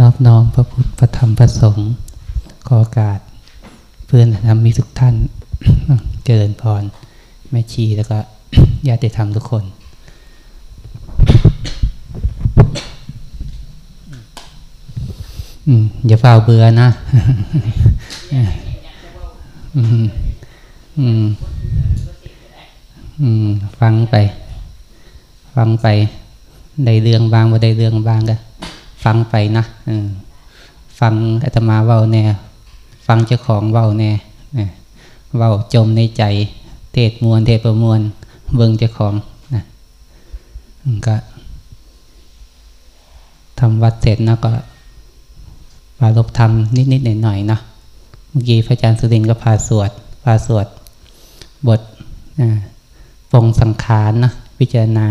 นอบน้อมพระพุทธพระธรรมพระสงฆ์ขอโอกาส เพื่อนธรรมมีทุกท่าน เจริญพร แม่ชีแล้วก็ญาติธรรมทุกคน อย่าเฝ้าเบื่อนะฟังไป ฟังไป ได้เรื่องบางว่าได้เรื่องบางก็ ฟังไปนะฟังอาตมาเว้าแน่ ฟังเจ้าของเว้าแน่เว้าจมในใจ เทศมวลเทศประมวล เบิ่งเจ้าของนะก็ทำวัดเสร็จนะก็ปาลบธรรมนิดๆหน่อยๆเนาะเมื่อกี้พระอาจารย์สุรินก็พาสวดพาสวด บทปองสังขารนะพิจารณา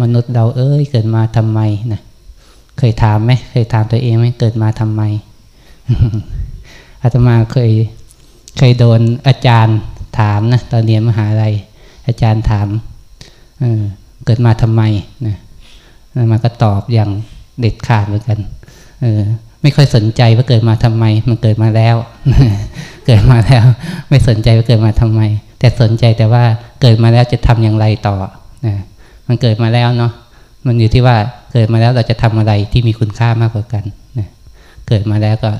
มนุษย์เราเอ้ยเกิดมาทำไมนะ เคยถามไหมเคยถามตัวเองไหมเกิดมาทำไมอาตมาเคยเคยโดนอาจารย์ถามนะตอนเรียนมหาลัยอาจารย์ถามเเกิดมาทำไมนะมาก็ตอบอย่างเด็ดขาดเหมือนกันเออไม่ค่อยสนใจว่าเกิดมาทำไม มันเกิดมาแล้ว เกิดมาแล้ว ไม่สนใจว่าเกิดมาทำไม แต่สนใจแต่ว่าเกิดมาแล้วจะทำอย่างไรต่อนะมันเกิดมาแล้วเนาะมันอยู่ที่ว่า เกิดมาแล้วเราจะทำอะไรที่มีคุณค่ามากกว่ากันนะเกิดมาแล้วก็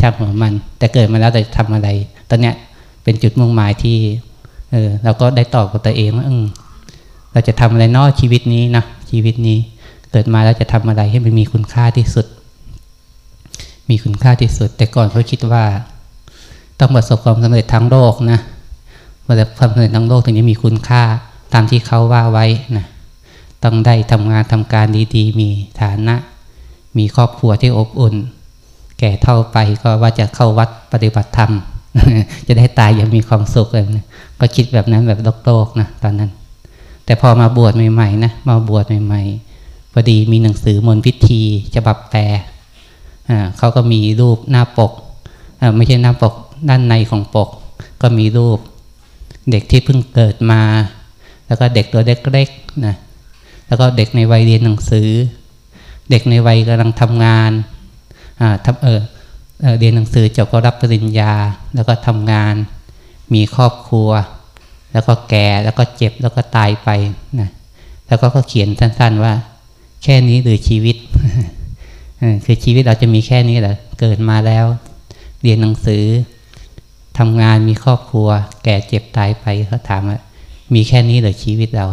ช่างหัวมัน แต่เกิดมาแล้วเราจะทำอะไร ตอนเนี้ยเป็นจุดมุ่งหมายที่เออเราก็ได้ตอบกับตัวเองว่าเออเราจะทำอะไรนอกชีวิตนี้นะชีวิตนี้ เกิดมาแล้วจะทำอะไรให้มันมีคุณค่าที่สุด มีคุณค่าที่สุด แต่ก่อนเขาคิดว่า ต้องประสบความสำเร็จทั้งโลกนะประสบความสำเร็จทั้งโลกถึงจะมีคุณค่าตามที่เขาว่าไว้นะ ต้องได้ทำงานทำการดีๆ มีฐานะ มีครอบครัวที่อบอุ่น แก่เท่าไปก็ว่าจะเข้าวัดปฏิบัติธรรม จะได้ตายอย่างมีความสุขเลยนะก็คิดแบบนั้นแบบโลกๆนะตอนนั้น แต่พอมาบวชใหม่ๆนะมาบวชใหม่ๆพอดีมีหนังสือมนพิธีฉบับแปลเขาก็มีรูปหน้าปกไม่ใช่หน้าปกด้านในของปก ก็มีรูป เด็กที่เพิ่งเกิดมา แล้วก็เด็กตัวเล็กๆนะ แล้วก็เด็กในวัยเรียนหนังสือ เด็กในวัยกำลังทำงานอ่าทำเออเรียนหนังสือจบก็รับปริญญา แล้วก็ทำงาน มีครอบครัว แล้วก็แก่แล้วก็เจ็บแล้วก็ตายไปนะแล้วก็เขียนสั้น ๆว่า แค่นี้หรือชีวิตคือชีวิตเราจะมีแค่นี้เหรอเกิดมาแล้ว เรียนหนังสือทำงานมีครอบครัว แก่เจ็บตายไปเขาถามว่ามีแค่นี้หรือชีวิตเรา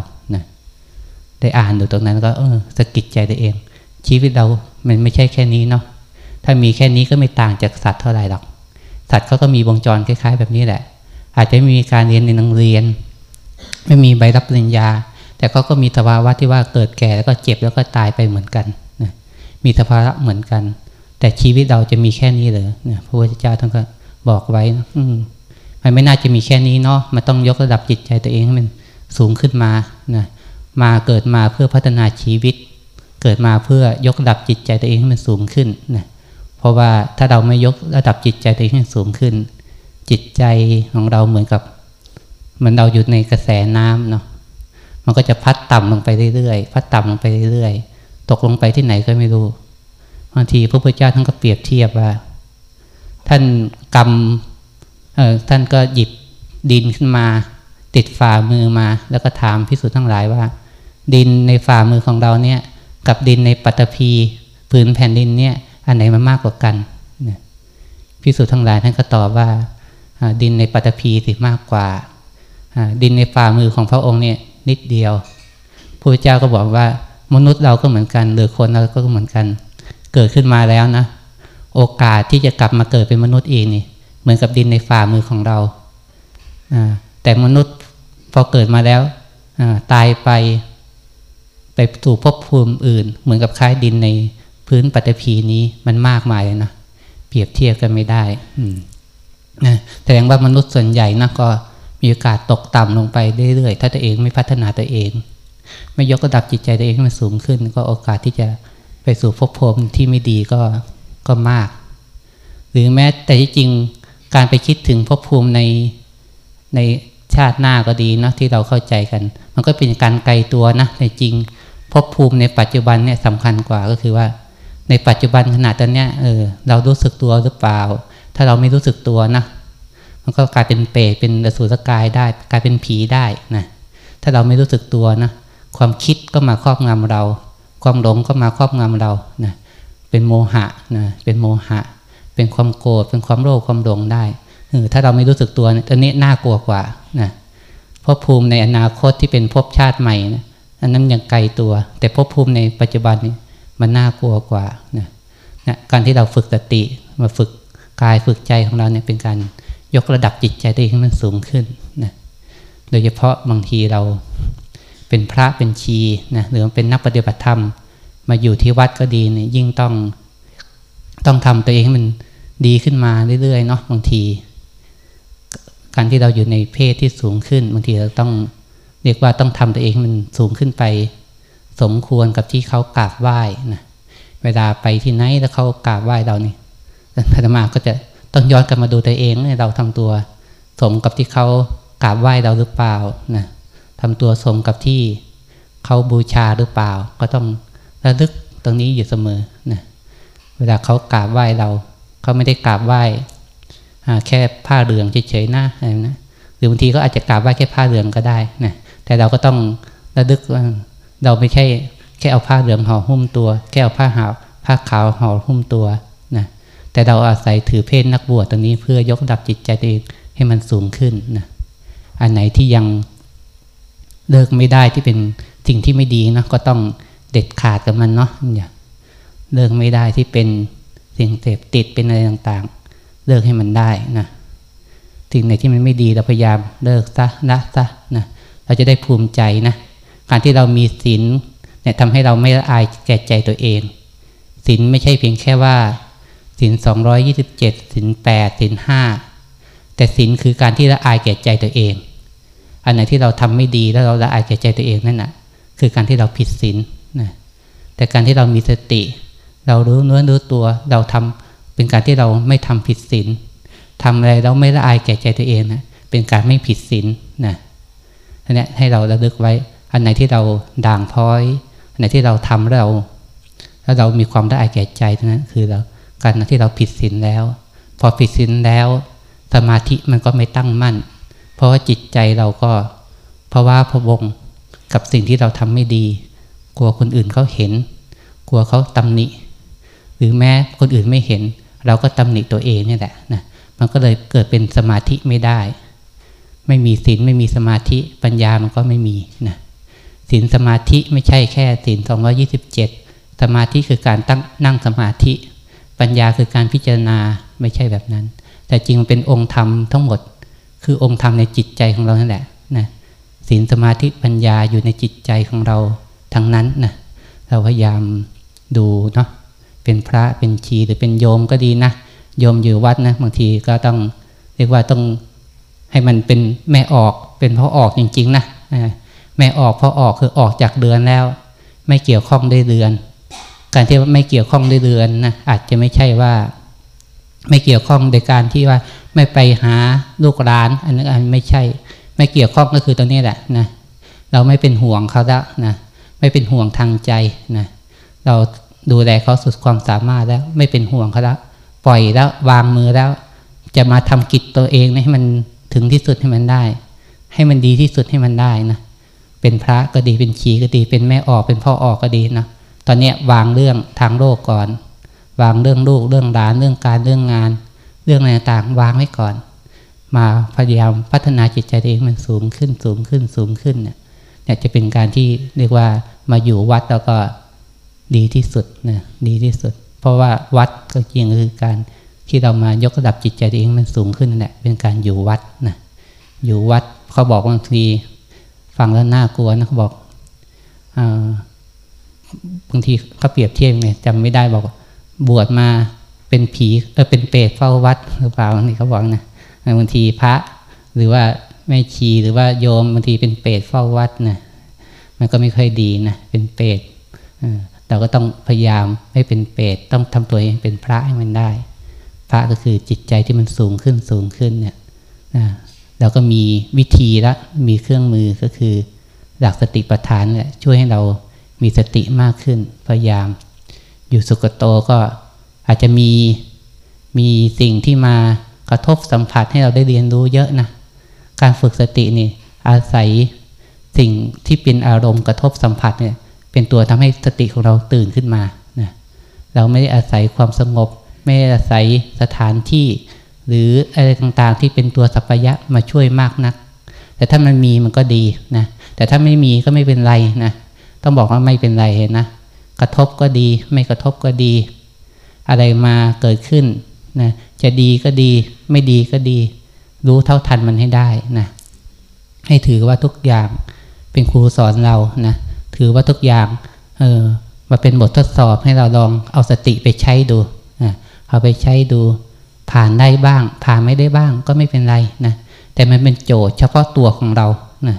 ได้อ่านดูตรงนั้นก็เออสะกิดใจตัวเอง ชีวิตเรามันไม่ใช่แค่นี้เนาะถ้ามีแค่นี้ก็ไม่ต่างจากสัตว์เท่าไหร่หรอก สัตว์เขาก็มีวงจรคล้าย ๆ แบบนี้แหละ อาจจะมีการเรียนในโรงเรียน ไม่มีใบรับปริญญา แต่เขาก็มีสภาวะที่ว่าเกิดแก่แล้วก็เจ็บแล้วก็ตายไปเหมือนกันนะมีสภาวะเหมือนกัน แต่ชีวิตเราจะมีแค่นี้เลยนะพระพุทธเจ้าท่านก็บอกไว้อืมมันไม่น่าจะมีแค่นี้เนาะมันต้องยกระดับจิตใจตัวเองให้มันสูงขึ้นมานะ มาเกิดมาเพื่อพัฒนาชีวิต เกิดมาเพื่อยกระดับจิตใจตัวเองให้มันสูงขึ้นนะเพราะว่าถ้าเราไม่ยกระดับจิตใจตัวเองให้สูงขึ้น จิตใจของเราเหมือนกับเหมือนเราอยู่ในกระแสน้ำเนาะมันก็จะพัดต่ำลงไปเรื่อยๆพัดต่ำลงไปเรื่อยๆตกลงไปที่ไหนก็ไม่รู้บางทีพระพุทธเจ้าท่านก็เปรียบเทียบว่า ท่านกำเออท่านก็หยิบดินขึ้นมา ติดฝ่ามือมา แล้วก็ถามพิสูจน์ทั้งหลายว่า ดินในฝ่ามือของเราเนี่ย กับดินในปัตภีผืนแผ่นดินเนี่ย อันไหนมันมากกว่ากันพิสูจน์ทั้งหลายท่านก็ตอบว่า ดินในปัตภีสิมากกว่า ดินในฝ่ามือของพระองค์เนี่ยนิดเดียวพระเจ้าก็บอกว่ามนุษย์เราก็เหมือนกันหรือคนเราก็เหมือนกัน เกิดขึ้นมาแล้วนะ โอกาสที่จะกลับมาเกิดเป็นมนุษย์เองนี่ เหมือนกับดินในฝ่ามือของเราแต่มนุษย์พอเกิดมาแล้วตายไป ไปสู่ภพภูมิอื่น เหมือนกับคล้ายดินในพื้นปฐพีนี้มันมากมายเลยนะเปรียบเทียบกันไม่ได้นะแสดงว่ามนุษย์ส่วนใหญ่นะก็มีโอกาสตกต่ำลงไปเรื่อยๆถ้าตัวเองไม่พัฒนาตัวเอง ไม่ยกระดับจิตใจตัวเองให้มันสูงขึ้น ก็โอกาสที่จะไปสู่ภพภูมิที่ไม่ดีก็ก็มาก หรือแม้แต่ที่จริงการไปคิดถึงภพภูมิในในชาติหน้าก็ดีนะที่เราเข้าใจกัน มันก็เป็นการไกลตัวนะในจริง ภพภูมิในปัจจุบันเนี่ยสำคัญกว่าก็คือว่า ในปัจจุบันขณะตอนเนี้ยเออเรารู้สึกตัวหรือเปล่า ถ้าเราไม่รู้สึกตัวนะมันก็กลายเป็นเปรตเป็นอสุรกายได้ กลายเป็นผีได้นะถ้าเราไม่รู้สึกตัวนะความคิดก็มาครอบงำเรา ความหลงก็มาครอบงำเรานะเป็นโมหะนะเป็นโมหะ เป็นความโกรธเป็นความโลภความหลงได้เออถ้าเราไม่รู้สึกตัวตอนนี้น่ากลัวกว่านะภพภูมิในอนาคตที่เป็นภพชาติใหม่นะ อันนั้นยังไกลตัว แต่ภพภูมิในปัจจุบันนี้มันน่ากลัวกว่านะนะการที่เราฝึกสติ มาฝึกกายฝึกใจของเราเนี่ยเป็นการยกระดับจิตใจตัวเองให้มันสูงขึ้นนะโดยเฉพาะบางทีเราเป็นพระเป็นชีนะหรือเป็นนักปฏิบัติธรรม มาอยู่ที่วัดก็ดีเนี่ยยิ่งต้องต้องทำตัวเองให้มันดีขึ้นมาเรื่อยๆเนาะบางที การที่เราอยู่ในเพศที่สูงขึ้น บางทีเราต้อง เรียกว่าต้องทำตัวเองให้มันสูงขึ้นไป สมควรกับที่เขากราบไหว้นะเวลาไปที่ไหนแล้วเขากราบไหว้เรานี่พระธรรมาก็จะต้องย้อนกลับมาดูตัวเองเราทำตัว สมกับที่เขากราบไหว้เราหรือเปล่านะทำตัวสมกับที่เขาบูชาหรือเปล่า ก็ต้องระลึกตรงนี้อยู่เสมอนะเวลาเขากราบไหว้เรา เขาไม่ได้กราบไหว้แค่ผ้าเหลืองเฉยๆนะอะไรนะหรือบางทีก็อาจจะกราบไหว้แค่ผ้าเหลืองก็ได้นะ แต่เราก็ต้องระลึกว่าเราไม่ใช่แค่เอาผ้าเหลืองห่อหุ้มตัว แค่เอาผ้าหาผ้าขาวห่อหุ้มตัวนะแต่เราอาศัยถือเพศนักบวชตรงนี้เพื่อยกดับจิตใจตัวเองให้มันสูงขึ้นนะอันไหนที่ยังเลิกไม่ได้ที่เป็นสิ่งที่ไม่ดีนะก็ต้องเด็ดขาดกับมันเนาะอย่าเลิกไม่ได้ที่เป็นสิ่งเสพติดเป็นอะไรต่างๆ เลิกให้มันได้นะสิ่งไหนที่มันไม่ดีเราพยายามเลิกซะละซะนะ เราจะได้ภูมิใจนะ การที่เรามีศีลเนี่ยทำให้เราไม่ละอายแก่ใจตัวเองศีลไม่ใช่เพียงแค่ว่าศีลสองร้อยยี่สิบเจ็ดศีลแปดศีลห้าแต่ศีลคือการที่ละอายแก่ใจตัวเอง อันไหนที่เราทำไม่ดีแล้วเราละอายแก่ใจตัวเองนั่นแหะคือการที่เราผิดศีลนะแต่การที่เรามีสติ เรารู้เนื้อรู้ตัวเราทำเป็นการที่เราไม่ทำผิดศีลทำอะไรเราไม่ละอายแก่ใจตัวเองนะเป็นการไม่ผิดศีลนะ อันนี้ให้เราระลึกไว้ อันไหนที่เราด่างพ้อย อันไหนที่เราทำแล้วเราแล้วเรามีความละอายแก่ใจนั้น คือเราการที่เราผิดศีลแล้ว พอผิดศีลแล้ว สมาธิมันก็ไม่ตั้งมั่น เพราะว่าจิตใจเราก็เพราะว่าพวงกับสิ่งที่เราทำไม่ดี กลัวคนอื่นเขาเห็น กลัวเขาตำหนิ หรือแม้คนอื่นไม่เห็น เราก็ตำหนิตัวเองนี่แหละนะมันก็เลยเกิดเป็นสมาธิไม่ได้ ไม่มีศีลไม่มีสมาธิปัญญามันก็ไม่มีนะศีลสมาธิไม่ใช่แค่ศีลสองยี่สิบเจ็ดสมาธิคือการตั้งนั่งสมาธิ ปัญญาคือการพิจารณาไม่ใช่แบบนั้น แต่จริงเป็นองค์ธรรมทั้งหมด คือองค์ธรรมในจิตใจของเรานั่นแหละนะศีลสมาธิปัญญาอยู่ในจิตใจของเราทั้งนั้นนะเราพยายามดูเนาะเป็นพระเป็นชีหรือเป็นโยมก็ดีนะโยมอยู่วัดนะบางทีก็ต้องเรียกว่าต้อง ให้มันเป็นแม่ออกเป็นพ่อออกจริงๆนะแม่ออกพ่อออกคือออกจากเดือนแล้ว ไม่เกี่ยวข้องได้เดือน การที่ไม่เกี่ยวข้องด้วยเรือนนะอาจจะไม่ใช่ว่า ไม่เกี่ยวข้องโดยการที่ว่าไม่ไปหาลูกหลาน อันนั้นไม่ใช่ ไม่เกี่ยวข้องก็คือตรงนี้แหละนะเราไม่เป็นห่วงเขาแล้วนะไม่เป็นห่วงทางใจนะเราดูแลเขาสุดความสามารถแล้ว ไม่เป็นห่วงเขาแล้วปล่อยแล้ววางมือแล้ว จะมาทำกิจตัวเองให้มัน ถึงที่สุดให้มันได้ ให้มันดีที่สุดให้มันได้นะเป็นพระก็ดีเป็นชีก็ดี เป็นแม่ออกเป็นพ่อออกก็ดีนะตอนนี้วางเรื่องทางโลกก่อน วางเรื่องลูกเรื่องหลานเรื่องการเรื่องงาน เรื่องอะไรต่างวางไว้ก่อน มาพยายามพัฒนาจิตใจตัวเองมันสูงขึ้นสูงขึ้นสูงขึ้นเนี่ยเนี่ยจะเป็นการที่เรียกว่ามาอยู่วัดแล้วก็ดีที่สุดนะดีที่สุด เพราะว่าวัดก็จริงคือการ ที่เรามายกระดับจิตใจตัวเองมันสูงขึ้นนั่นแหละเป็นการอยู่วัดนะอยู่วัดเขาบอกบางทีฟังแล้วน่ากลัวนะเขาบอกอ่าบางทีเขาเปรียบเทียบไงจำไม่ได้บอกบวชมาเป็นผีเออเป็นเปรตเฝ้าวัดหรือเปล่านี่เขาบอกนะบางทีพระหรือว่าแม่ชีหรือว่าโยมบางทีเป็นเปรตเฝ้าวัดนะมันก็ไม่ค่อยดีนะเป็นเปรตเราก็ต้องพยายามไม่เป็นเปรตต้องทำตัวเองเป็นพระให้มันได้ พระก็คือจิตใจที่มันสูงขึ้นสูงขึ้นเนี่ยนะเราก็มีวิธีละมีเครื่องมือก็คือ หลักสติปัฏฐานแหละช่วยให้เรามีสติมากขึ้นพยายาม อยู่สุกโตก็อาจจะมีมีสิ่งที่มากระทบสัมผัสให้เราได้เรียนรู้เยอะนะการฝึกสตินี่อาศัยสิ่งที่เป็นอารมณ์กระทบสัมผัสเนี่ยเป็นตัวทำให้สติของเราตื่นขึ้นมานะเราไม่ได้อาศัยความสงบ ไม่ได้อาศัยสถานที่ หรืออะไรต่างๆที่เป็นตัวสัพยะมาช่วยมากนัก แต่ถ้ามันมีมันก็ดีนะแต่ถ้าไม่มีก็ไม่เป็นไรนะต้องบอกว่าไม่เป็นไรนะกระทบก็ดี ไม่กระทบก็ดี อะไรมาเกิดขึ้นนะจะดีก็ดี ไม่ดีก็ดี รู้เท่าทันมันให้ได้นะให้ถือว่าทุกอย่างเป็นครูสอนเรานะถือว่าทุกอย่างเออมาเป็นบททดสอบให้เราลองเอาสติไปใช้ดู เอาไปใช้ดูผ่านได้บ้าง ผ่านไม่ได้บ้างก็ไม่เป็นไรนะแต่มันเป็นโจทย์เฉพาะตัวของเรานะ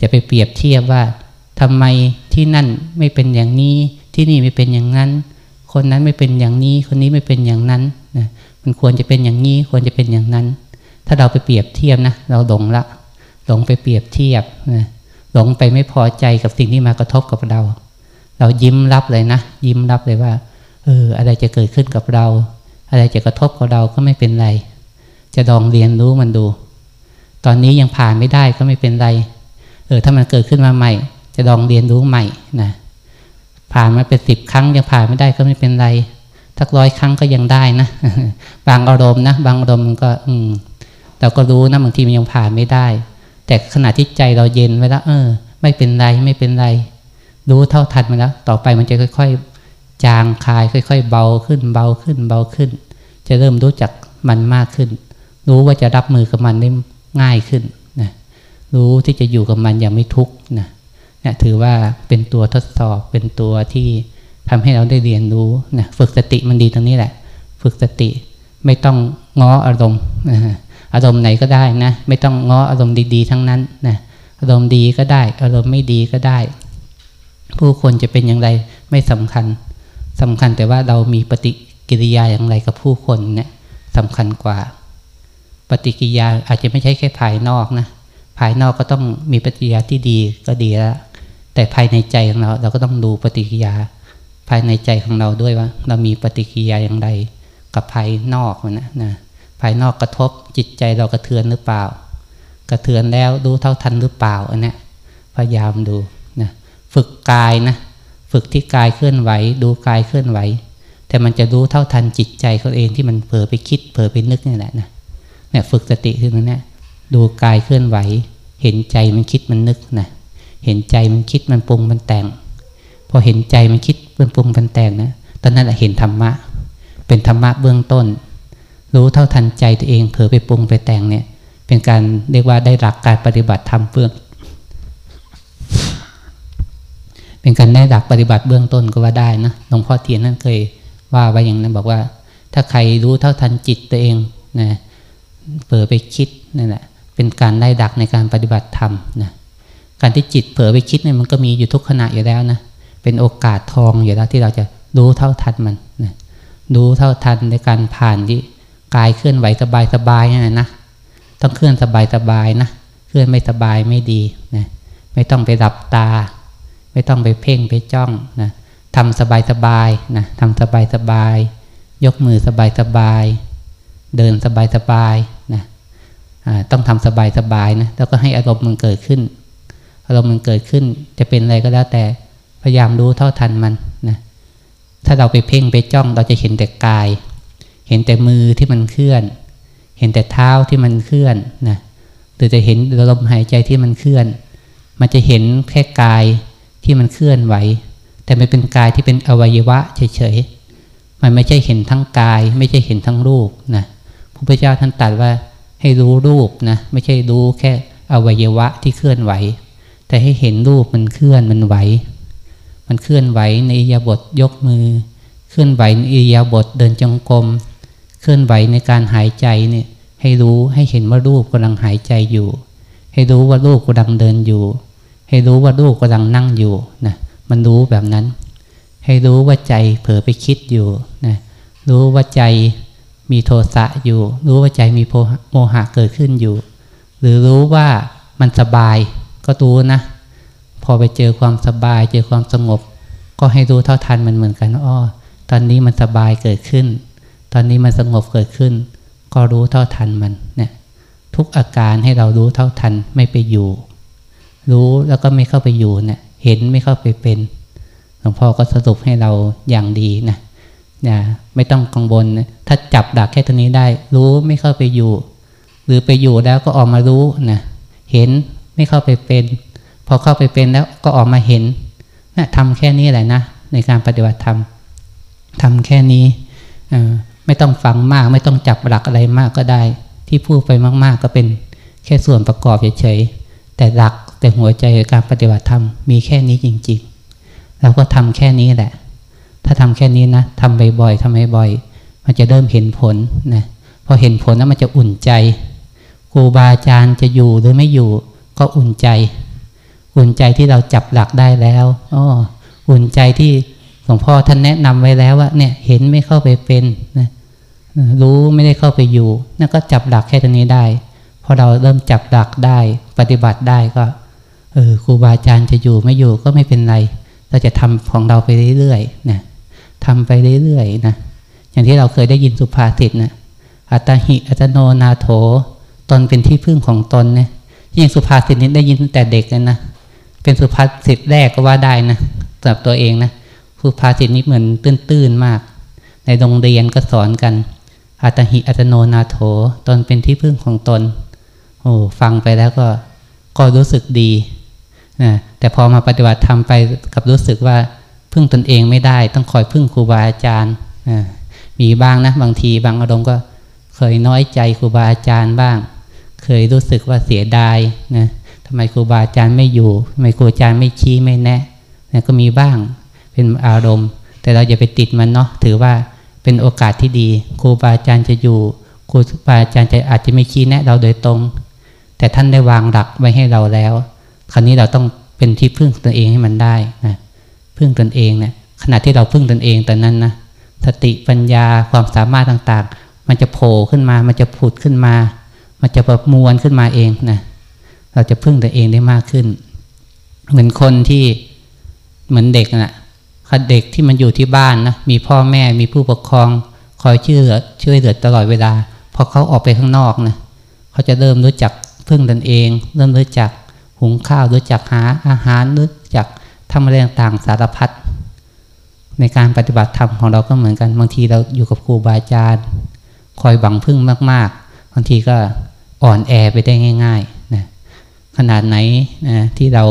จะไปเปรียบเทียบว่าทำไมที่นั่นไม่เป็นอย่างนี้ ที่นี่ไม่เป็นอย่างนั้น คนนั้นไม่เป็นอย่างนี้ คนนี้ไม่เป็นอย่างนั้นนะมันควรจะเป็นอย่างนี้ควรจะเป็นอย่างนั้น ถ้าเราไปเปรียบเทียบนะเราหลงละหลงไปเปรียบเทียบนะหลงไปไม่พอใจกับสิ่งที่มากระทบกับเรา เรายิ้มรับเลยนะ ยิ้มรับเลยว่าเอออะไรจะเกิดขึ้นกับเรา อะไรจะกระทบกับเราก็ไม่เป็นไร จะลองเรียนรู้มันดู ตอนนี้ยังผ่านไม่ได้ก็ไม่เป็นไร เออถ้ามันเกิดขึ้นมาใหม่ จะลองเรียนรู้ใหม่นะผ่านมาเป็นสิบครั้งยังผ่านไม่ได้ก็ไม่เป็นไรทักร้อยครั้งก็ยังได้นะบางอารมณ์นะบางอารมณ์ก็อืมเราก็รู้นะบางทีมันยังผ่านไม่ได้ แต่ขณะที่ใจเราเย็นไว้แล้วเออ ไม่เป็นไรไม่เป็นไร รู้เท่าทันมันแล้ว ต่อไปมันจะค่อยๆ จางคลายค่อย ๆ เบาขึ้น เบาขึ้น เบาขึ้น จะเริ่มรู้จักมันมากขึ้น รู้ว่าจะรับมือกับมันได้ง่ายขึ้นนะรู้ที่จะอยู่กับมันอย่างไม่ทุกข์นะนี่ถือว่าเป็นตัวทดสอบเป็นตัวที่ทำให้เราได้เรียนรู้นะฝึกสติมันดีตรงนี้แหละ ฝึกสติไม่ต้องง้ออารมณ์อารมณ์ไหนก็ได้นะ ไม่ต้องง้ออารมณ์ดีๆ ทั้งนั้นนะอารมณ์ดีก็ได้ อารมณ์ไม่ดีก็ได้ ผู้คนจะเป็นอย่างไรไม่สำคัญ สำคัญแต่ว่าเรามีปฏิกิริยาอย่างไรกับผู้คนเนี่ยสำคัญกว่า ปฏิกิริยาอาจจะไม่ใช่แค่ภายนอกนะภายนอกก็ต้องมีปฏิกิริยาที่ดีก็ดีแล้วแต่ภายในใจของเราเราก็ต้องดูปฏิกิริยา ภายในใจของเราด้วยว่า เรามีปฏิกิริยาอย่างไรกับภายนอกนะนะภายนอกกระทบจิตใจเรากระเทือนหรือเปล่า กระเทือนแล้วรู้เท่าทันหรือเปล่าอันนี้พยายามดูนะฝึกกายนะ ฝึกที่กายเคลื่อนไหว ดูกายเคลื่อนไหว แต่มันจะรู้เท่าทันจิตใจเขาเองที่มันเผลอไปคิดเผลอไปนึกนี่แหละนะเนี่ยฝึกสติขึ้นนี่ดูกายเคลื่อนไหว เห็นใจมันคิดมันนึกนะเห็นใจมันคิดมันปรุงมันแต่ง พอเห็นใจมันคิดเป็นปรุงเป็นแต่งนะตอนนั้นแหละเห็นธรรมะ เป็นธรรมะเบื้องต้น รู้เท่าทันใจตัวเองเผลอไปปรุงไปแต่งเนี่ยเป็นการเรียกว่าได้หลักการปฏิบัติธรรมเบื้อง เป็นการได้หลักปฏิบัติเบื้องต้นก็ว่าได้นะหลวงพ่อเทียนนั่นเคยว่าไว้อย่างนั้นบอกว่า ถ้าใครรู้เท่าทันจิตตัวเองนะเผลอไปคิดนั่นแหละเป็นการได้ดักในการปฏิบัติธรรมนะการที่จิตเผลอไปคิดเนี่ยมันก็มีอยู่ทุกขณะอยู่แล้วนะเป็นโอกาสทองอยู่แล้วที่เราจะรู้เท่าทันมันนะรู้เท่าทันในการผ่านที่กายเคลื่อนไหวสบายๆนี่นะ ต้องเคลื่อนสบายๆนะ เคลื่อนไม่สบายไม่ดีนะ ไม่ต้องไปดับตา ไม่ต้องไปเพ่งไปจ้องนะทำสบายๆนะทำสบายๆยกมือสบายๆเดินสบายๆนะต้องทำสบายๆนะแล้วก็ให้อารมณ์มันเกิดขึ้น อารมณ์มันเกิดขึ้น จะเป็นอะไรก็แล้วแต่พยายามรู้เท่าทันมันนะถ้าเราไปเพ่งไปจ้องเราจะเห็นแต่กาย เห็นแต่มือที่มันเคลื่อน เห็นแต่เท้าที่มันเคลื่อนนะหรือจะเห็นลมหายใจที่มันเคลื่อน มันจะเห็นแค่กาย ที่มันเคลื่อนไหว แต่ไม่เป็นกายที่เป็นอวัยวะเฉยๆมันไม่ใช่เห็นทั้งกาย ไม่ใช่เห็นทั้งรูปนะพระพุทธเจ้าท่านตรัสว่าให้รู้รูปนะไม่ใช่รู้แค่อวัยวะที่เคลื่อนไหว แต่ให้เห็นรูปมันเคลื่อนมันไหว มันเคลื่อนไหวในอิยาบทยกมือ เคลื่อนไหวในอิยาบทเดินจงกรมเคลื่อนไหวในการหายใจเนี่ยให้รู้ให้เห็นว่ารูปกำลังหายใจอยู่ ให้รู้ว่ารูปกำลังเดินอยู่ ให้รู้ว่ารูปกำลังนั่งอยู่นะมันรู้แบบนั้น ให้รู้ว่าใจเผลอไปคิดอยู่นะรู้ว่าใจมีโทสะอยู่ รู้ว่าใจมีโมหะเกิดขึ้นอยู่ หรือรู้ว่ามันสบายก็รู้นะพอไปเจอความสบาย เจอความสงบ ก็ให้รู้เท่าทันมันเหมือนกันอ๋อตอนนี้มันสบายเกิดขึ้น ตอนนี้มันสงบเกิดขึ้น ก็รู้เท่าทันมันเนี่ยทุกอาการให้เรารู้เท่าทันไม่ไปอยู่ รู้แล้วก็ไม่เข้าไปอยู่เนี่ยเห็นไม่เข้าไปเป็นหลวงพ่อก็สรุปให้เราอย่างดีนะนะไม่ต้องกังวลนะถ้าจับดักแค่ตัวนี้ได้ รู้ไม่เข้าไปอยู่ หรือไปอยู่แล้วก็ออกมารู้นะเห็นไม่เข้าไปเป็น พอเข้าไปเป็นแล้วก็ออกมาเห็นนะทำแค่นี้แหละนะในการปฏิบัติธรรมทำแค่นี้ไม่ต้องฟังมาก ไม่ต้องจับหลักอะไรมากก็ได้ ที่พูดไปมาก ๆ ก็เป็นแค่ส่วนประกอบเฉยๆแต่หลัก แต่หัวใจการปฏิบัติธรรมมีแค่นี้จริง ๆ เราก็ทำแค่นี้แหละ ถ้าทำแค่นี้นะทำบ่อยๆทำบ่อยๆมันจะเริ่มเห็นผลนะพอเห็นผลแล้วมันจะอุ่นใจครูบาอาจารย์จะอยู่หรือไม่อยู่ ก็อุ่นใจ อุ่นใจที่เราจับหลักได้แล้วอ๋ออุ่นใจที่หลวงพ่อท่านแนะนำไว้แล้วว่าเนี่ยเห็นไม่เข้าไปเป็นนะรู้ไม่ได้เข้าไปอยู่นั่นก็จับหลักแค่ตรงนี้ได้พอเราเริ่มจับหลักได้ ปฏิบัติได้ก็ เออครูบาอาจารย์จะอยู่ไม่อยู่ก็ไม่เป็นไร เราจะทำของเราไปเรื่อยๆนะทำไปเรื่อยๆนะอย่างที่เราเคยได้ยินสุภาษิตนะอัตหิอัตโนนาโถตนเป็นที่พึ่งของตนเนี่ยยิ่งสุภาษิตนี้ได้ยินตั้งแต่เด็กเลยนะเป็นสุภาษิตแรกก็ว่าได้นะสำหรับตัวเองนะสุภาษิตนี้เหมือนตื้นๆมาก ในโรงเรียนก็สอนกันอัตหิอัตโนนาโถตนเป็นที่พึ่งของตนโอ้ฟังไปแล้วก็ก็รู้สึกดี นะแต่พอมาปฏิบัติทำไปกับรู้สึกว่าพึ่งตนเองไม่ได้ ต้องคอยพึ่งครูบาอาจารย์มีบ้างนะบางทีบางอารมณ์ก็เคยน้อยใจครูบาอาจารย์บ้าง เคยรู้สึกว่าเสียดายนะทำไมครูบาอาจารย์ไม่อยู่ทำไมครูอาจารย์ไม่ชี้ไม่แนะนะก็มีบ้างเป็นอารมณ์ แต่เราอย่าไปติดมันเนาะถือว่าเป็นโอกาสที่ดี ครูบาอาจารย์จะอยู่ครูบาอาจารย์จะอาจจะไม่ชี้แนะเราโดยตรง แต่ท่านได้วางหลักไว้ให้เราแล้ว คราวนี้เราต้องเป็นที่พึ่งตนเองให้มันได้นะพึ่งตนเองเนะี่ยขณะที่เราพึ่งตนเองตอนนั้นนะสติปัญญาความสามารถต่างๆ มันจะโผล่ขึ้นมา มันจะผุดขึ้นมา มันจะประมวลขึ้นมาเองนะเราจะพึ่งตัวเองได้มากขึ้น เหมือนคนที่เหมือนเด็กนะ่ะเด็กที่มันอยู่ที่บ้านนะมีพ่อแม่มีผู้ปกครอง คอยช่วยเหลือช่วยเหลือตลอดเวลาพอเขาออกไปข้างนอกนะเขาจะเริ่มรู้จักพึ่งตนเอง เริ่มรู้จัก หุงข้าวรู้จักหาอาหารรู้จักทำอะไรต่างๆสารพัดในการปฏิบัติธรรมของเราก็เหมือนกัน บางทีเราอยู่กับครูบาอาจารย์ คอยบังพึ่งมาก ๆ บางทีก็อ่อนแอไปได้ง่ายๆนะขนาดไหนนะที่เรา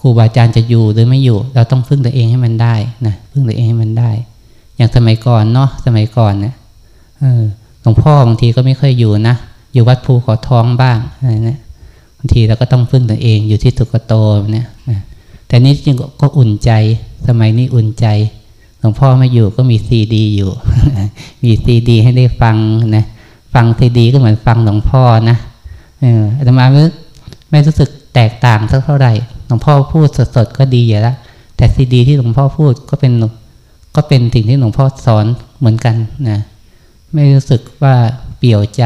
ครูบาอาจารย์จะอยู่หรือไม่อยู่ เราต้องพึ่งตัวเองให้มันได้นะพึ่งตัวเองให้มันได้ อย่างสมัยก่อนเนาะสมัยก่อนเนี่ยหลวงพ่อบางทีก็ไม่ค่อยอยู่นะอยู่วัดภูขอท้องบ้างอะไรเนี่ยางทีเราก็ต้องพึ่งตัวเองอยู่ที่สุกโตเนี่ยแต่นี้จริงก็อุ่นใจ สมัยนี้อุ่นใจหลวงพ่อไม่อยู่ก็มีซีดี อยู่ มีซีดี ให้ได้ฟังนะฟังซีดีก็เหมือนฟังหลวงพ่อนะเออแต่มาไม่ไม่รู้สึกแตกต่างสักเท่าไหร่หลวงพ่อพูดสดๆก็ดีอยู่แล้วแต่ซีดี ที่หลวงพ่อพูดก็เป็นก็เป็นสิ่งที่หลวงพ่อสอนเหมือนกันนะไม่รู้สึกว่าเปี่ยวใจ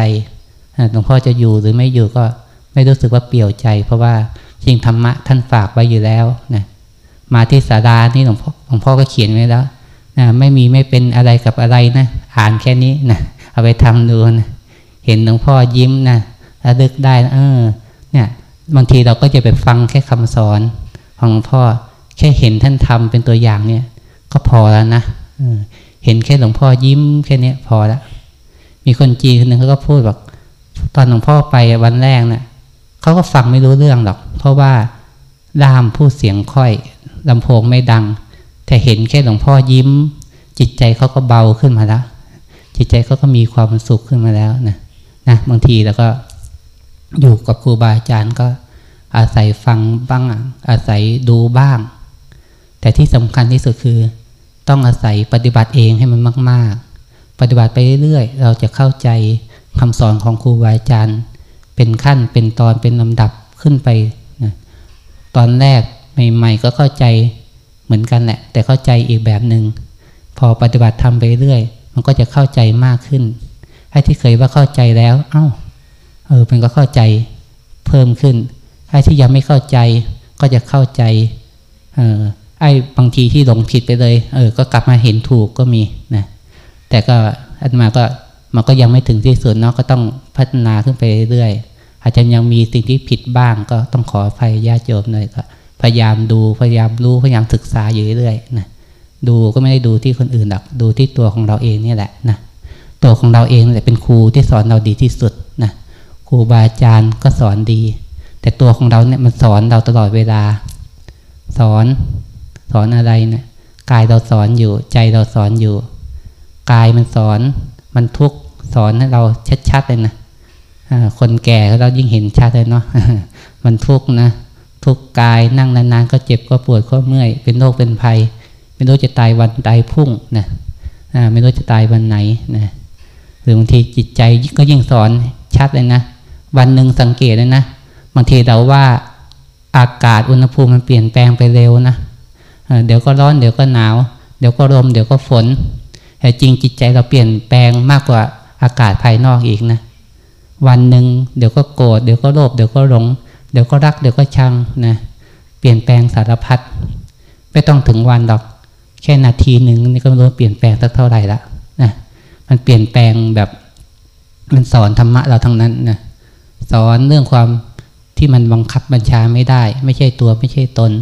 หลวงพ่อจะอยู่หรือไม่อยู่ก็ ไม่รู้สึกว่าเปี่ยวใจ เพราะว่าจริงธรรมะท่านฝากไว้อยู่แล้วนะมาที่สารานี่หลวงพ่อหลวงพ่อก็เขียนไว้แล้วนะไม่มีไม่เป็นอะไรกับอะไรนะ อ่านแค่นี้นะเอาไปทำดูนะเห็นหลวงพ่อยิ้มนะระลึกได้เออ เนี่ยบางทีเราก็จะไปฟังแค่คำสอนของหลวงพ่อแค่เห็นท่านทำเป็นตัวอย่างเนี่ย ก็พอแล้วนะเห็นแค่หลวงพ่อยิ้มแค่นี้พอแล้วมีคนจีนคนหนึ่งเขาก็พูดบอกตอนหลวงพ่อไปวันแรกเนะ่ย เขาก็ฟังไม่รู้เรื่องหรอก เพราะว่าล่ามพูดเสียงค่อยลำโพงไม่ดัง แต่เห็นแค่หลวงพ่อยิ้ม จิตใจเขาก็เบาขึ้นมาแล้ว จิตใจเขาก็มีความสุขขึ้นมาแล้วนะนะบางทีแล้วก็อยู่กับครูบาอาจารย์ก็อาศัยฟังบ้าง อาศัยดูบ้าง แต่ที่สำคัญที่สุดคือ ต้องอาศัยปฏิบัติเองให้มันมาก ๆ ปฏิบัติไปเรื่อยๆ เราจะเข้าใจคำสอนของครูบาอาจารย์ เป็นขั้นเป็นตอนเป็นลำดับขึ้นไปนะตอนแรกใหม่ๆก็เข้าใจเหมือนกันแหละ แต่เข้าใจอีกแบบหนึง่งพอปฏิบัติทำไปเรื่อย มันก็จะเข้าใจมากขึ้นไอ้ที่เคยว่าเข้าใจแล้ว เอา้า เออมันก็เข้าใจเพิ่มขึ้นไอ้ที่ยังไม่เข้าใจก็จะเข้าใจ เออไอ้บางทีที่หลงผิดไปเลย เออ ก็กลับมาเห็นถูกก็มีนะแต่ก็อันมาก็ มันก็ยังไม่ถึงที่สุดเนาะก็ต้องพัฒนาขึ้นไปเรื่อยๆอาจจะยังมีสิ่งที่ผิดบ้างก็ต้องขออภัยญาติโยมหน่อยก็พยายามดูพยายามรู้พยายามศึกษาอยู่เรื่อยๆนะดูก็ไม่ได้ดูที่คนอื่นหรอกดูที่ตัวของเราเองนี่แหละนะตัวของเราเองแหละเป็นครูที่สอนเราดีที่สุดนะครูบาอาจารย์ก็สอนดี แต่ตัวของเราเนี่ยมันสอนเราตลอดเวลา สอนสอนอะไรเนะี่ยกายเราสอนอยู่ใจเราสอนอยู่ กายมันสอน มันทุกสอนให้เราชัดๆเลยนะคนแก่เรายิ่งเห็นชัดเลยเนาะมันทุกนะ ทุกกายนั่งนานๆ ก็เจ็บก็ปวดก็เมื่อย เป็นโรคเป็นภัย ไม่รู้จะตายวันตายพุ่งนะไม่รู้จะตายวันไหนนะหรือบางทีจิตใจก็ยิ่งสอนชัดเลยนะ วันหนึ่งสังเกตเลยนะบางทีเราว่าอากาศอุณหภูมิมันเปลี่ยนแปลงไปเร็วนะเดี๋ยวก็ร้อนเดี๋ยวก็หนาว เดี๋ยวก็ลมเดี๋ยวก็ฝน แต่จริงจิตใจเราเปลี่ยนแปลงมากกว่าอากาศภายนอกอีกนะ วันหนึ่งเดี๋ยวก็โกรธเดี๋ยวก็โลภเดี๋ยวก็หลง เดี๋ยวก็รักเดี๋ยวก็ชังนะเปลี่ยนแปลงสารพัดไม่ต้องถึงวันดอก แค่นาทีหนึ่งนี่ก็ไม่รู้เปลี่ยนแปลงสักเท่าไหร่ละนะมันเปลี่ยนแปลงแบบมันสอนธรรมะเราทั้งนั้นนะสอนเรื่องความที่มันบังคับบัญชาไม่ได้ ไม่ใช่ตัวไม่ใช่ตน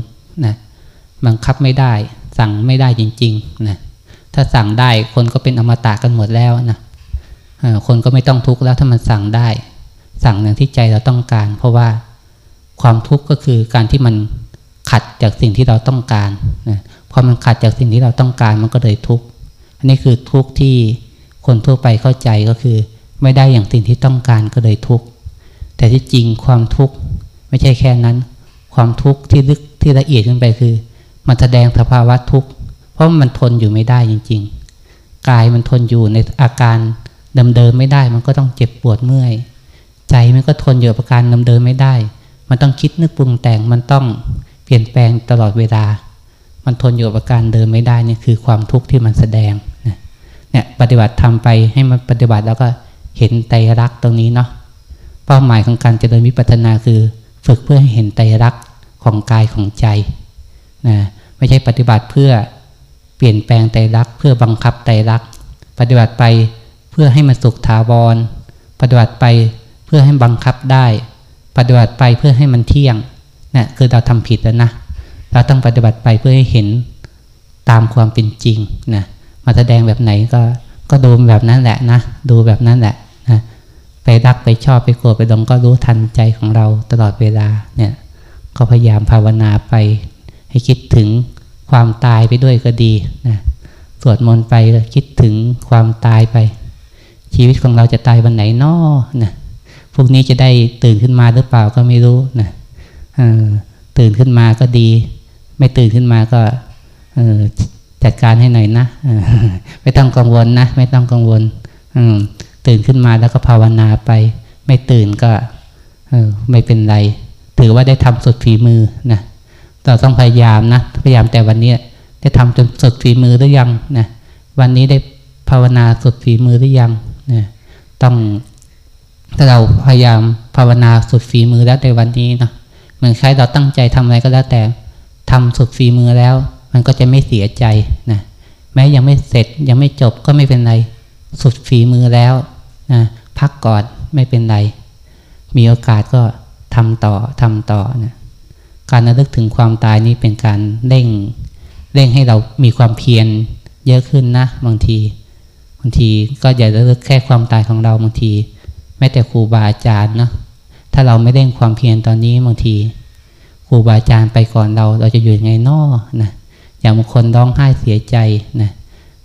นะบังคับไม่ได้ สั่งไม่ได้จริง ๆ นะ ถ้าสั่งได้คนก็เป็นอมตะกันหมดแล้วนะคนก็ไม่ต้องทุกข์แล้วถ้ามันสั่งได้ สั่งอย่างที่ใจเราต้องการ เพราะว่าความทุกข์ก็คือการที่มันขัดจากสิ่งที่เราต้องการนะพอมันขัดจากสิ่งที่เราต้องการมันก็เลยทุกข์อันนี้คือทุกข์ที่คนทั่วไปเข้าใจก็คือ ไม่ได้อย่างสิ่งที่ต้องการก็เลยทุกข์แต่ที่จริงความทุกข์ไม่ใช่แค่นั้น ความทุกข์ที่ลึกที่ละเอียดขึ้นไปคือ มันแสดงสภาวะทุกข์ เพราะมันทนอยู่ไม่ได้จริง ๆ กายมันทนอยู่ในอาการเดิมๆไม่ได้ มันก็ต้องเจ็บปวดเมื่อย ใจมันก็ทนอยู่อาการเดิมๆไม่ได้ มันต้องคิดนึกปรุงแต่งมันต้องเปลี่ยนแปลงตลอดเวลา มันทนอยู่อาการเดิมไม่ได้นี่คือความทุกข์ที่มันแสดงเนี่ยปฏิบัติทำไปให้มันปฏิบัติแล้วก็เห็นไตรลักษณ์ตรงนี้เนาะเป้าหมายของการเจริญวิปัสสนาคือ ฝึกเพื่อให้เห็นไตรลักษณ์ของกายของใจนะไม่ใช่ปฏิบัติเพื่อ เปลี่ยนแปลงไตรลักษณ์เพื่อบังคับไตรลักษณ์ปฏิบัติไปเพื่อให้มันสุขถาวร ปฏิบัติไปเพื่อให้บังคับได้ ปฏิบัติไปเพื่อให้มันเที่ยงนะ่ะคือเราทำผิดแล้วนะเราต้องปฏิบัติไปเพื่อให้เห็นตามความเป็นจริงนะมาแสดงแบบไหนก็ก็ดูแบบนั้นแหละนะดูแบบนั้นแหละนะไปรักไปชอบไปโกรธไปดองก็รู้ทันใจของเราตลอดเวลาเนี่ยก็พยายามภาวนาไปให้คิดถึง ความตายไปด้วยก็ดีนะสวดมนต์ไปคิดถึงความตายไป ชีวิตของเราจะตายวันไหนนอนะพวกนี้จะได้ตื่นขึ้นมาหรือเปล่าก็ไม่รู้นะตื่นขึ้นมาก็ดี ไม่ตื่นขึ้นมาก็จัดการให้หน่อยนะไม่ต้องกังวลนะ ไม่ต้องกังวลตื่นขึ้นมาแล้วก็ภาวนาไป ไม่ตื่นก็ไม่เป็นไร ถือว่าได้ทำสุดฝีมือนะ เราต้องพยายามนะ พยายามแต่วันนี้ได้ทำจนสุดฝีมือหรือยังนะวันนี้ได้ภาวนาสุดฝีมือหรือยังนะต้องถ้าเราพยายามภาวนาสุดฝีมือแล้วในวันนี้นะเหมือนใครเราตั้งใจทำอะไรก็แล้วแต่ทำสุดฝีมือแล้ว มันก็จะไม่เสียใจนะแม้ยังไม่เสร็จยังไม่จบก็ไม่เป็นไร สุดฝีมือแล้วนะพักก่อนไม่เป็นไร มีโอกาสก็ทำต่อทำต่อนะ การระลึกถึงความตายนี่เป็นการเร่งเร่งให้เรามีความเพียรเยอะขึ้นนะ บางทีบางทีก็อย่าระลึกแค่ความตายของเราบางทีแม้แต่ครูบาอาจารย์นะถ้าเราไม่เร่งความเพียรตอนนี้บางทีครูบาอาจารย์ไปก่อนเราเราจะอยู่ยังไงนอนะอย่างบางคนร้องไห้เสียใจนะ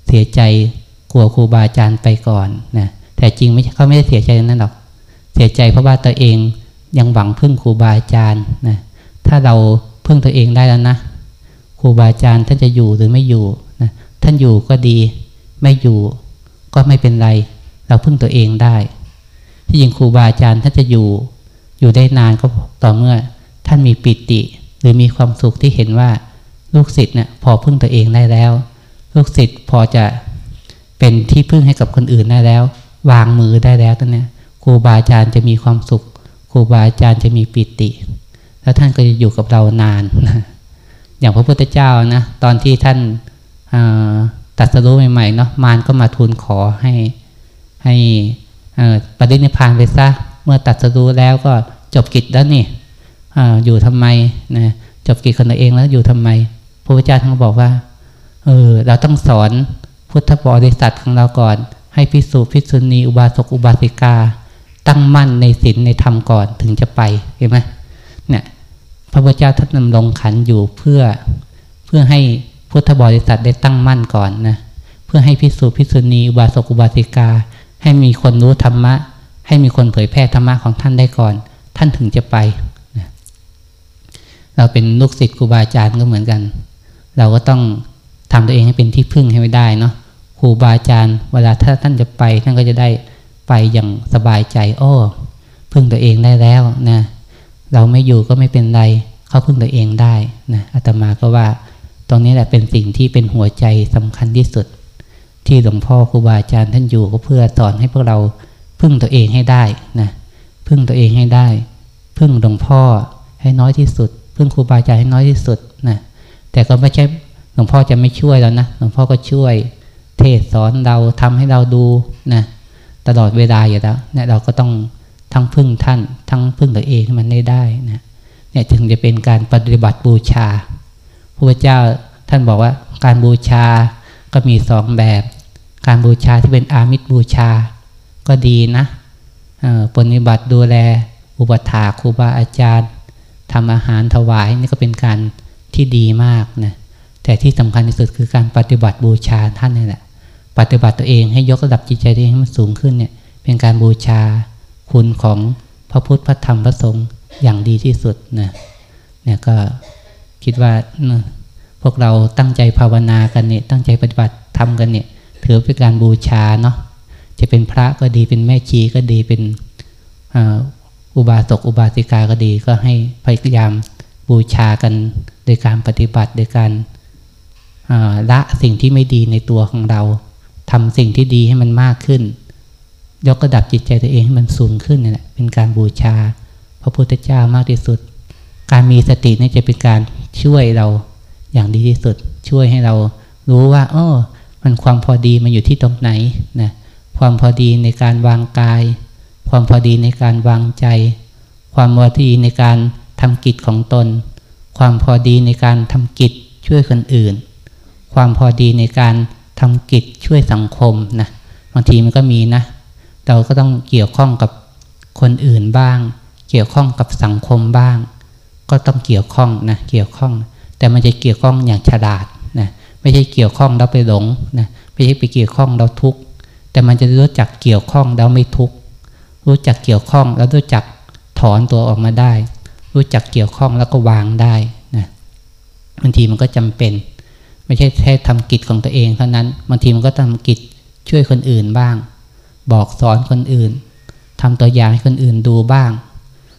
เสียใจกลัวครูบาอาจารย์ไปก่อนนะแต่จริงไม่เขาไม่ได้เสียใจนั้นหรอก เสียใจเพราะว่าตัวเองยังหวังพึ่งครูบาอาจารย์นะ ถ้าเราพึ่งตัวเองได้แล้วนะครูบาอาจารย์ท่านจะอยู่หรือไม่อยู่นะท่านอยู่ก็ดี ไม่อยู่ก็ไม่เป็นไร เราพึ่งตัวเองได้ ที่จริงครูบาอาจารย์ท่านจะอยู่ อยู่ได้นานก็ต่อเมื่อ ท่านมีปิติ หรือมีความสุขที่เห็นว่าลูกศิษย์เนี่ยพอพึ่งตัวเองได้แล้ว ลูกศิษย์พอจะเป็นที่พึ่งให้กับคนอื่นได้แล้ว วางมือได้แล้วตอนนี้ครูบาอาจารย์จะมีความสุข ครูบาอาจารย์จะมีปิติ แล้วท่านก็จะอยู่กับเรานานนะอย่างพระพุทธเจ้านะตอนที่ท่านตัดสรู้ใหม่ๆเนาะมารก็มาทูลขอให้ให้ปฏินิพานไปซะเมื่อตัดสรู้แล้วก็จบกิจแล้วนี่อยู่ทำไมนะจบกิจคนตัวเองแล้วอยู่ทำไม พระพุทธเจ้าท่านบอกว่าเออเราต้องสอนพุทธบริษัทของเราก่อน ให้พิสูจพิสุณีอุบาสกอุบาสิกา ตั้งมั่นในศีลในธรรมก่อนถึงจะไปเห็นไหม พระพุทธเจ้าท่านนำลงขันอยู่เพื่อเพื่อให้พุทธบริษัทได้ตั้งมั่นก่อนนะเพื่อให้พิสูจพิสุณีอุบาสกอุบาสิกา ให้มีคนรู้ธรรมะ ให้มีคนเผยแพร่ธรรมะของท่านได้ก่อน ท่านถึงจะไปนะเราเป็นลูกศิษย์ครูบาอาจารย์ก็เหมือนกัน เราก็ต้องทำตัวเองให้เป็นที่พึ่งให้ไม่ได้เนาะครูบาอาจารย์เวลาถ้าท่านจะไปท่านก็จะได้ไปอย่างสบายใจโอ้พึ่งตัวเองได้แล้วนะ เราไม่อยู่ก็ไม่เป็นไร เขาพึ่งตัวเองได้นะอาตมาก็ว่า ตรงนี้แหละเป็นสิ่งที่เป็นหัวใจสำคัญที่สุด ที่หลวงพ่อครูบาอาจารย์ท่านอยู่ก็เพื่อสอนให้พวกเราพึ่งตัวเองให้ได้นะพึ่งตัวเองให้ได้ พึ่งหลวงพ่อให้น้อยที่สุด พึ่งครูบาอาจารย์ให้น้อยที่สุดนะแต่ก็ไม่ใช่หลวงพ่อจะไม่ช่วยแล้วนะหลวงพ่อก็ช่วย เทศสอนเราทำให้เราดูนะตลอดเวลาอยู่แล้วเนี่ยเราก็ต้อง ทั้งพึ่งท่าน ทั้งพึ่งตัวเองมันได้ได้นะเนี่ยจึงจะเป็นการปฏิบัติบูชาพระพุทธเจ้าท่านบอกว่าการบูชาก็มีสองแบบ การบูชาที่เป็นอามิตรบูชา ก็ดีนะปฏิบัติดูแล อุปถาครูบาอาจารย์ทำอาหารถวายนี่ก็เป็นการที่ดีมากนะแต่ที่สำคัญที่สุดคือการปฏิบัติบูชาท่านนี่แหละ ปฏิบัติตัวเองให้ยกระดับจิตใจตัวเองให้มันสูงขึ้นเนี่ยเป็นการบูชา คุณของพระพุทธพระธรรมพระสงฆ์อย่างดีที่สุดนะเนี่ยก็คิดว่าพวกเราตั้งใจภาวนากันเนี่ยตั้งใจปฏิบัติทำกันเนี่ยถือเป็นการบูชาเนาะจะเป็นพระก็ดีเป็นแม่ชีก็ดีเป็นอุบาสกอุบาสิกาก็ดีก็ให้พยายามบูชากันโดยการปฏิบัติโดยการละสิ่งที่ไม่ดีในตัวของเราทำสิ่งที่ดีให้มันมากขึ้น ยกระดับจิตใจตัวเองให้มันสูงขึ้นนี่แหละเป็นการบูชา พระพุทธเจ้ามากที่สุด การมีสตินี่จะเป็นการช่วยเราอย่างดีที่สุด ช่วยให้เรารู้ว่าอ๋อมันความพอดีมันอยู่ที่ตรงไหนนะความพอดีในการวางกาย ความพอดีในการวางใจ ความพอดีในการทำกิจของตน ความพอดีในการทำกิจช่วยคนอื่น ความพอดีในการทำกิจช่วยสังคมนะบางทีมันก็มีนะ เราก็ต้องเกี่ยวข้องกับคนอื่นบ้าง เกี่ยวข้องกับสังคมบ้าง ก็ต้องเกี่ยวข้องนะเกี่ยวข้อง แต่มันจะเกี่ยวข้องอย่างฉลาดนะไม่ใช่เกี่ยวข้องเราไปหลงนะไม่ใช่ไปเกี่ยวข้องเราทุกข์แต่มันจะรู้จักเกี่ยวข้องเราไม่ทุกข์รู้จักเกี่ยวข้องแล้วรู้จักถอนตัวออกมาได้ รู้จักเกี่ยวข้องแล้วก็วางได้นะบางทีมันก็จำเป็น ไม่ใช่แค่ทำกิจของตัวเองเท่านั้นบางทีมันก็ทำกิจช่วยคนอื่นบ้าง บอกสอนคนอื่นทำตัวอย่างให้คนอื่นดูบ้าง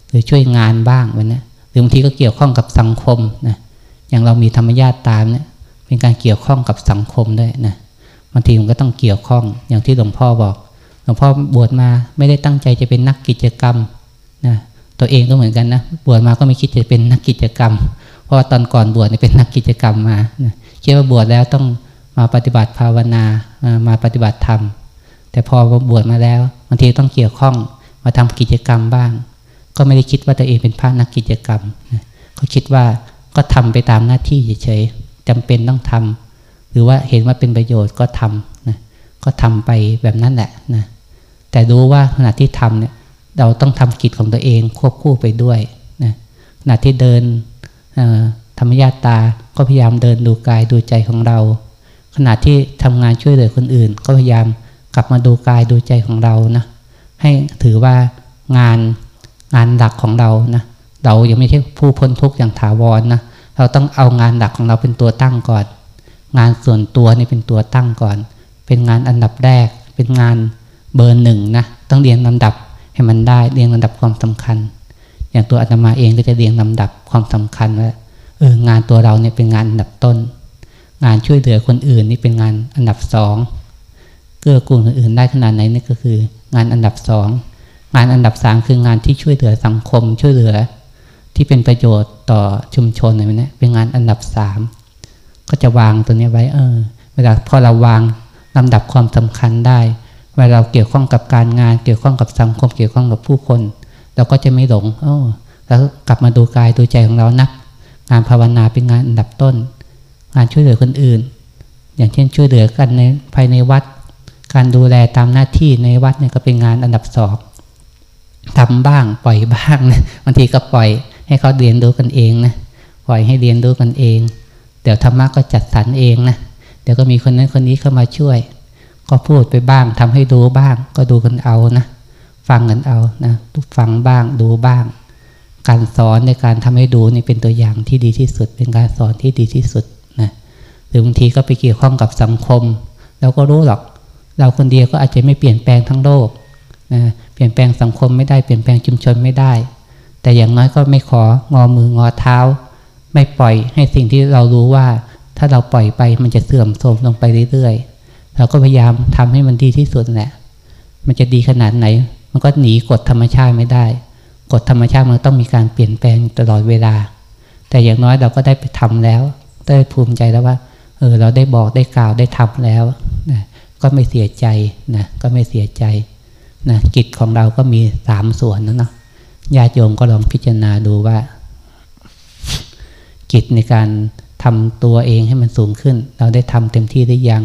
หรือช่วยงานบ้างวันนี้หรือบางทีก็เกี่ยวข้องกับสังคมนะอย่างเรามีธรรมญาติตามเนี่ยเป็นการเกี่ยวข้องกับสังคมด้วยนะบางทีมันก็ต้องเกี่ยวข้องอย่างที่หลวงพ่อบอกหลวงพ่อบวชมาไม่ได้ตั้งใจจะเป็นนักกิจกรรมนะตัวเองก็เหมือนกันนะบวชมาก็ไม่คิดจะเป็นนักกิจกรรม เพราะว่าตอนก่อนบวชเนี่ยเป็นนักกิจกรรมมานะคิดว่าบวชแล้วต้องมาปฏิบัติภาวนามาปฏิบัติธรรม แต่พอบวชมาแล้วบางทีต้องเกี่ยวข้องมาทำกิจกรรมบ้าง ก็ไม่ได้คิดว่าตัวเองเป็นพระนักกิจกรรมเขาคิดว่าก็ทำไปตามหน้าที่เฉยๆจำเป็นต้องทำหรือว่าเห็นว่าเป็นประโยชน์ก็ทำนะก็ทำไปแบบนั้นแหละนะแต่รู้ว่าขณะที่ทำเนี่ยเราต้องทำกิจของตัวเองควบคู่ไปด้วยนะขณะที่เดินธรรมญาตาก็พยายามเดินดูกายดูใจของเรา ขณะที่ทำงานช่วยเหลือคนอื่น ก็พยายาม กลับมาดูกายดูใจของเรานะให้ถือว่างานงานหลักของเรานะเรายังไม่ใช่ผู้พ้นทุกข์อย่างถาวรนนะเราต้องเอางานหลักของเราเป็นตัวตั้งก่อน งานส่วนตัวนี่เป็นตัวตั้งก่อน เป็นงานอันดับแรก เป็นงานเบอร์หนึ่งนะต้องเรียงลำดับให้มันได้เรียงลำดับความสำคัญ อย่างตัวอาตมาเองก็จะเรียงลำดับความสำคัญว่าเอองานตัวเราเนี่ยเป็นงานอันดับต้น งานช่วยเหลือคนอื่นนี่เป็นงานอันดับสอง เกื้อกูลคนอื่นได้ขนาดไหนนี่ก็คือ งานอันดับสองงานอันดับสามคืองานที่ช่วยเหลือสังคมช่วยเหลือ ที่เป็นประโยชน์ต่อชุมชนอะไรนี้เป็นงานอันดับสามก็จะวางตัวนี้ไว้เออ เวลาพอเราวางลำดับความสำคัญได้ เวลาเราเกี่ยวข้องกับการงาน เกี่ยวข้องกับสังคม เกี่ยวข้องกับผู้คน เราก็จะไม่หลงเออแล้วกลับมาดูกายดูใจของเรานักงานภาวนาเป็นงานอันดับต้น งานช่วยเหลือคนอื่น อย่างเช่นช่วยเหลือกันในภายในวัด การดูแลตามหน้าที่ในวัดเนี่ยก็เป็นงานอันดับสองทำบ้างปล่อยบ้างนะบางทีก็ปล่อยให้เขาเรียนรู้กันเองนะปล่อยให้เรียนรู้กันเอง เดี๋ยวธรรมะก็จัดสรรเองนะเดี๋ยวก็มีคนนั้นคนนี้เข้ามาช่วย ก็พูดไปบ้างทำให้ดูบ้าง ก็ดูกันเอานะฟังกันเอานะฟังบ้างดูบ้าง การสอนในการทำให้ดูนี่เป็นตัวอย่างที่ดีที่สุด เป็นการสอนที่ดีที่สุดนะหรือบางทีก็ไปเกี่ยวข้องกับสังคม เราก็รู้หรอก เราคนเดียวก็อาจจะไม่เปลี่ยนแปลงทั้งโลกนะเปลี่ยนแปลงสังคมไม่ได้เปลี่ยนแปลงชุมชนไม่ได้ แต่อย่างน้อยก็ไม่ของอมืองอเท้า ไม่ปล่อยให้สิ่งที่เรารู้ว่า ถ้าเราปล่อยไปมันจะเสื่อมโทรมลงไปเรื่อยๆเราก็พยายามทำให้มันดีที่สุดแหละมันจะดีขนาดไหน มันก็หนีกฎธรรมชาติไม่ได้กฎธรรมชาติมันต้องมีการเปลี่ยนแปลงตลอดเวลา แต่อย่างน้อยเราก็ได้ไปทำแล้ว ได้ภูมิใจแล้วว่า เออ เราได้บอกได้กล่าวได้ทำแล้วนะ ก็ไม่เสียใจนะก็ไม่เสียใจนะจิตของเราก็มีสามส่วนนะเนาะญาติโยมก็ลองพิจารณาดูว่า จิตในการทำตัวเองให้มันสูงขึ้น เราได้ทำเต็มที่ได้ยัง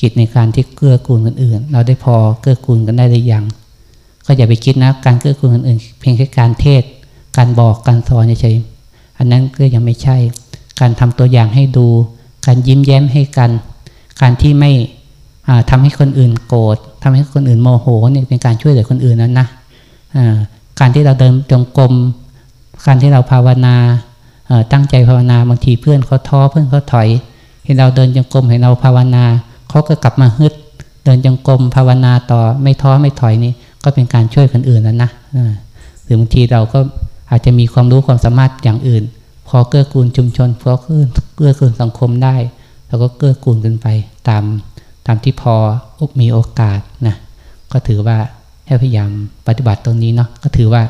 จิตในการที่เกื้อกูลคนอื่น เราได้พอเกื้อกูลกันได้หรือยัง ก็อย่าไปคิดนะการเกื้อกูลคนอื่น เพียงแค่การเทศ การบอกการสอนเฉยๆอันนั้นก็ยังไม่ใช่ การทำตัวอย่างให้ดู การยิ้มแย้มให้กัน การที่ไม่ ทำให้คนอื่นโกรธทำให้คนอื่นโมโหเนี่ยเป็นการช่วยเหลือคนอื่นนั้นนะการที่เราเดินจงกรมการที่เราภาวนาตั้งใจภาวนาบางทีเพื่อนเขาท้อเพื่อนเขาถอย เห็นเราเดินจงกรมเห็นเราภาวนาเขาก็กลับมาฮึดเดินจงกรมภาวนาต่อไม่ท้อไม่ถอยนี่ก็เป็นการช่วยคนอื่นแล้วนะหรือบางทีเราก็อาจจะมีความรู้ความสามารถอย่างอื่น พอเกื้อกูลชุมชนพอเกื้อกูลสังคมได้เราก็เกื้อกูลกันไปตามามที่พอมีโอกาสนะก็ถือว่าให้พยายามปฏิบัติตรงนี้เนาะก็ถือว่า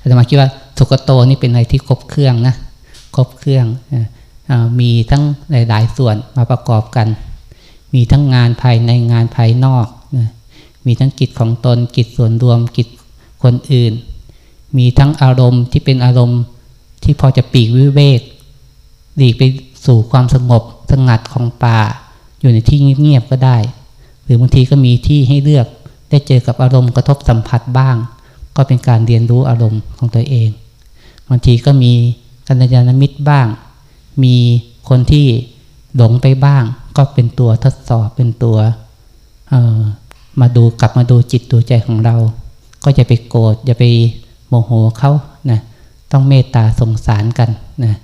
อาตมาคิดว่าสุกโตนี่เป็นอะไรที่ครบเครื่องนะครบเครื่องมีทั้งหลาย ๆ ส่วนมาประกอบกัน มีทั้งงานภายในงานภายนอกนะมีทั้งกิจของตนกิจส่วนรวมกิจคนอื่น มีทั้งอารมณ์ที่เป็นอารมณ์ที่พอจะปีกวิเวกหลีกไปสู่ความสงบสงัดของป่า อยู่ในที่เงียบๆก็ได้ หรือบางทีก็มีที่ให้เลือกได้เจอกับอารมณ์กระทบสัมผัสบ้าง ก็เป็นการเรียนรู้อารมณ์ของตัวเองบางทีก็มีกัญญาณมิตรบ้าง มีคนที่หลงไปบ้าง ก็เป็นตัวทดสอบเป็นตัวมาดูกลับมาดูจิตดูใจของเรา ก็จะไปโกรธอย่าไปโมโหเขานะต้องเมตตาสงสารกันนะ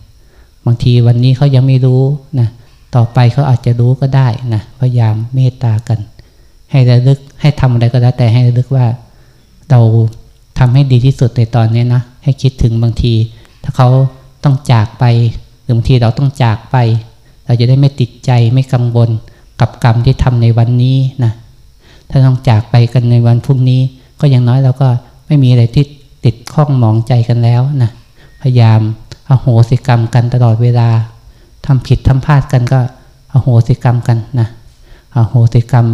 บางทีวันนี้เขายังไม่รู้นะ ต่อไปเขาอาจจะรู้ก็ได้นะพยายามเมตตากัน ให้ระลึกให้ทำอะไรก็แล้วแต่ให้ระลึกว่า เราทำให้ดีที่สุดในตอนนี้นะให้คิดถึงบางที ถ้าเขาต้องจากไปหรือบางทีเราต้องจากไป เราจะได้ไม่ติดใจไม่กังวลกับกรรมที่ทำในวันนี้นะถ้าต้องจากไปกันในวันพรุ่งนี้ ก็อย่างน้อยเราก็ไม่มีอะไรที่ติดข้องหมองใจกันแล้วนะพยายามอโหสิกรรมกันตลอดเวลา ทำผิดทำพลาดกันก็อโหสิกรรมกันนะอโหสิกรรม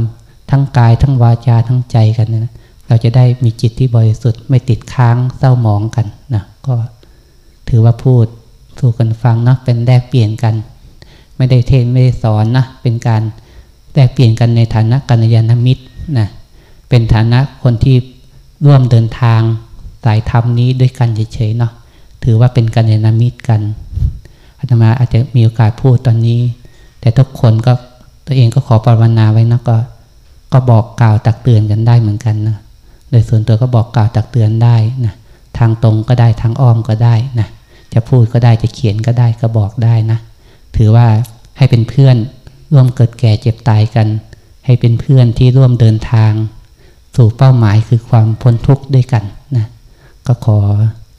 ทั้งกายทั้งวาจาทั้งใจกันนะเราจะได้มีจิตที่บริสุทธิ์ไม่ติดค้างเศร้าหมองกันนะก็ถือว่าพูดสู่กันฟังนะเป็นแลกเปลี่ยนกัน ไม่ได้เทศไม่ได้สอนนะเป็นการแลกเปลี่ยนกันในฐานะกัญญาณมิตรนะเป็นฐานะคนที่ร่วมเดินทางสายธรรมนี้ด้วยกันเฉยๆเนาะถือว่าเป็นกัญญาณมิตรกัน อาตมาอาจจะมีโอกาสพูดตอนนี้ แต่ทุกคนก็ตัวเองก็ขอปรารนาไว้นะก็ ก็บอกกล่าวตักเตือนกันได้เหมือนกันนะโดยส่วนตัวก็บอกกล่าวตักเตือนได้นะทางตรงก็ได้ทางอ้อมก็ได้นะจะพูดก็ได้จะเขียนก็ได้ก็บอกได้นะ ถือว่าให้เป็นเพื่อนร่วมเกิดแก่เจ็บตายกัน ให้เป็นเพื่อนที่ร่วมเดินทาง สู่เป้าหมายคือความพ้นทุกข์ด้วยกันนะก็ขอ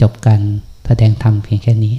จบการแสดงธรรมเพียงแค่นี้